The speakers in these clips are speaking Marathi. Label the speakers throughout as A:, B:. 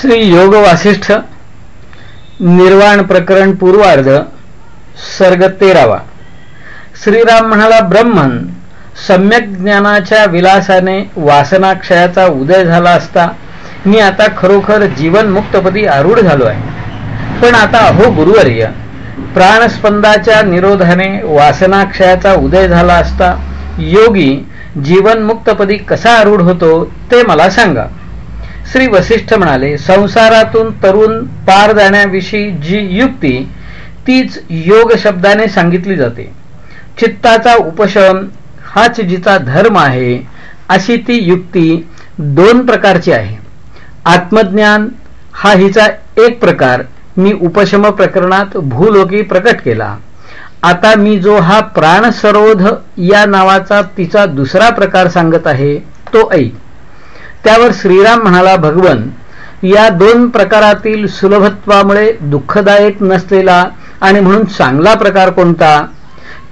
A: श्री योग वासिष्ठ निर्वाण प्रकरण पूर्वार्ध सर्ग तेरावा. श्रीराम म्हणाला ब्रह्मन सम्यक ज्ञानाच्या विलासाने वासनाक्षयाचा उदय झाला असता मी आता खरोखर जीवनमुक्तपदी आरूढ झालो आहे. पण आता अहो गुरुवर्य प्राणस्पंदाच्या निरोधाने वासनाक्षयाचा उदय झाला असता योगी जीवनमुक्तपदी कसा आरूढ होतो ते मला सांगा. श्री वसिष्ठ म्हणाले संसारातून तरुण पार जाण्याविषयी जी युक्ती तीच योग शब्दाने सांगितली जाते. चित्ताचा उपशम हाच जिचा धर्म आहे अशी ती युक्ती दोन प्रकारची आहे. आत्मज्ञान हा हिचा एक प्रकार मी उपशम प्रकरणात भूलोकी प्रकट केला. आता मी जो हा प्राणसरोध या नावाचा तिचा दुसरा प्रकार सांगत आहे तो ऐक. त्यावर श्रीराम म्हणाला भगवन या दोन प्रकारातील सुलभत्वामुळे दुःखदायक नसलेला आणि म्हणून चांगला प्रकार कोणता?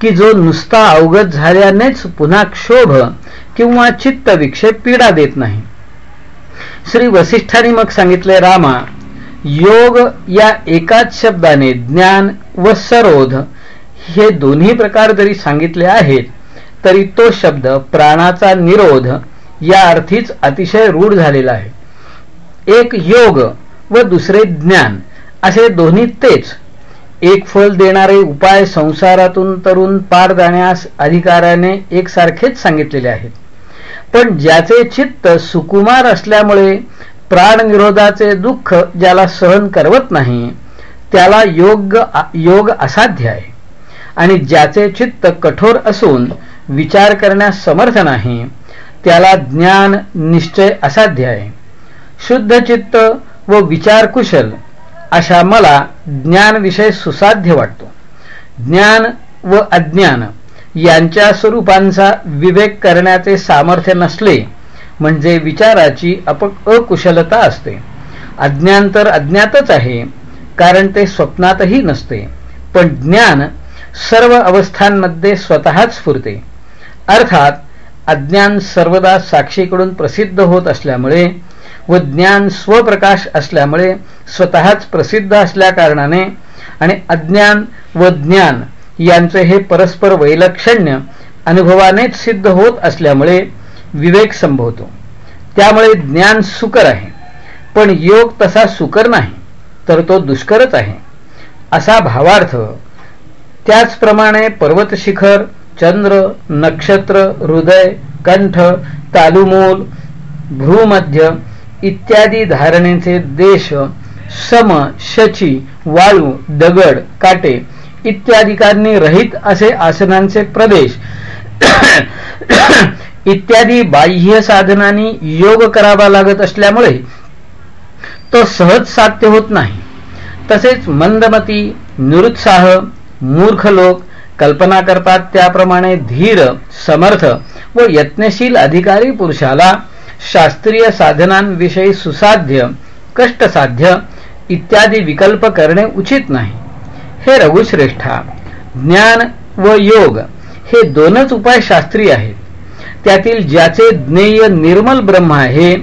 A: की जो नुसता अवगत झाल्यानेच पुन्हा क्षोभ किंवा चित्त विक्षेप पीडा देत नाही? श्री वसिष्ठांनी मग सांगितले रामा योग या एकाच शब्दाने ज्ञान व सरोध हे दोन्ही प्रकार जरी सांगितले आहेत तरी तो शब्द प्राणाचा निरोध या अर्थीच अतिशय रूढ झालेला आहे. एक योग व दुसरे ज्ञान असे दोन्ही तेच. एक फल देणारे उपाय संसारातून तरुण पार जाण्यास अधिकाऱ्याने एकसारखेच सांगितलेले आहेत. पण ज्याचे चित्त सुकुमार असल्यामुळे प्राणनिरोधाचे दुःख ज्याला सहन करवत नाही त्याला योग योग असाध्य आहे. आणि ज्याचे चित्त कठोर असून विचार करण्यास समर्थ नाही त्याला ज्ञान निश्चय असाध्य आहे शुद्ध चित्त व विचार कुशल अशा मला ज्ञान विषय सुसाध्य वाटतो. ज्ञान व अज्ञान यांच्या स्वरूपांचा विवेक करण्याचे सामर्थ्य नसले म्हणजे विचाराची अप अकुशलता असते. अज्ञान तर अज्ञातच आहे कारण ते स्वप्नातही नसते. पण ज्ञान सर्व अवस्थांमध्ये स्वतःच स्फुरते. अर्थात अज्ञान सर्वदा साक्षीकडून प्रसिद्ध होत असल्यामुळे व ज्ञान स्वप्रकाश असल्यामुळे स्वतःच प्रसिद्ध असल्याकारणाने आणि अज्ञान व ज्ञान यांचे हे परस्पर वैलक्षण्य अनुभवानेच सिद्ध होत असल्यामुळे विवेक संभवतो. त्यामुळे ज्ञान सुकर आहे. पण योग तसा सुकर नाही तर तो दुष्करच आहे. असा भावार्थ त्याचप्रमाणे पर्वत शिखर चंद्र नक्षत्र हृदय कंठ तालुमूल भ्रूमध्य इत्यादी धारणेचे देश सम शची वाळू दगड काटे इत्यादिकांनी रहित असे आसनांचे प्रदेश. इत्यादी बाह्य साधनांनी योग करावा लागत असल्यामुळे तो सहज साध्य होत नाही. तसेच मंदमती निरुत्साह मूर्ख लोक कल्पना करतात त्याप्रमाणे धीर समर्थ व यत्नशील अधिकारी पुरुषाला शास्त्रीय साधनांविषयी सुसाध्य कष्टसाध्य इत्यादी विकल्प करणे उचित नाही. हे रघुश्रेष्ठा ज्ञान व योग हे दोनच उपाय शास्त्रीय आहेत. त्यातील ज्याचे ज्ञेय निर्मल ब्रह्म आहे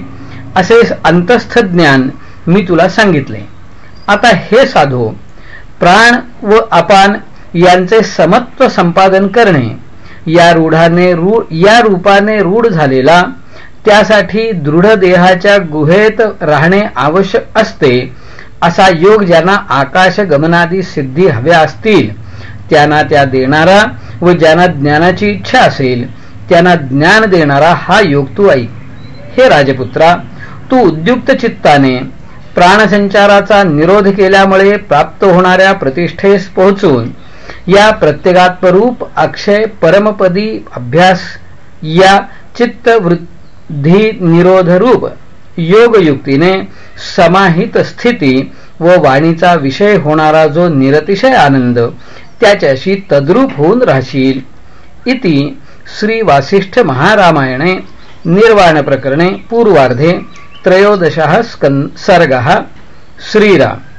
A: असे अंतस्थ ज्ञान मी तुला सांगितले. आता हे साधो प्राण व अपान यांचे समत्व संपादन करणे या रूढाने या रूपाने रूढ झालेला त्यासाठी दृढ देहाच्या गुहेत राहणे आवश्यक असते असा योग ज्यांना आकाश गमनादी सिद्धी हव्या असतील त्यांना त्या देणारा व ज्यांना ज्ञानाची इच्छा असेल त्यांना ज्ञान देणारा हा योग तू ऐक हे राजपुत्रा तू उद्युक्त चित्ताने प्राणसंचाराचा निरोध केल्यामुळे प्राप्त होणाऱ्या प्रतिष्ठेस पोहोचून या प्रत्येगात्मरूप अक्षय परमपदी अभ्यास या चित्तवृद्धी निरोधरूप योगयुक्तीने समाहित स्थिती व वाणीचा विषय होणारा जो निरतिशय आनंद त्याच्याशी तद्रूप होऊन राहशील. इति श्री वासिष्ठ महारामायणे निर्वाण प्रकरणे पूर्वार्धे त्रयोदश सर्ग श्रीराम.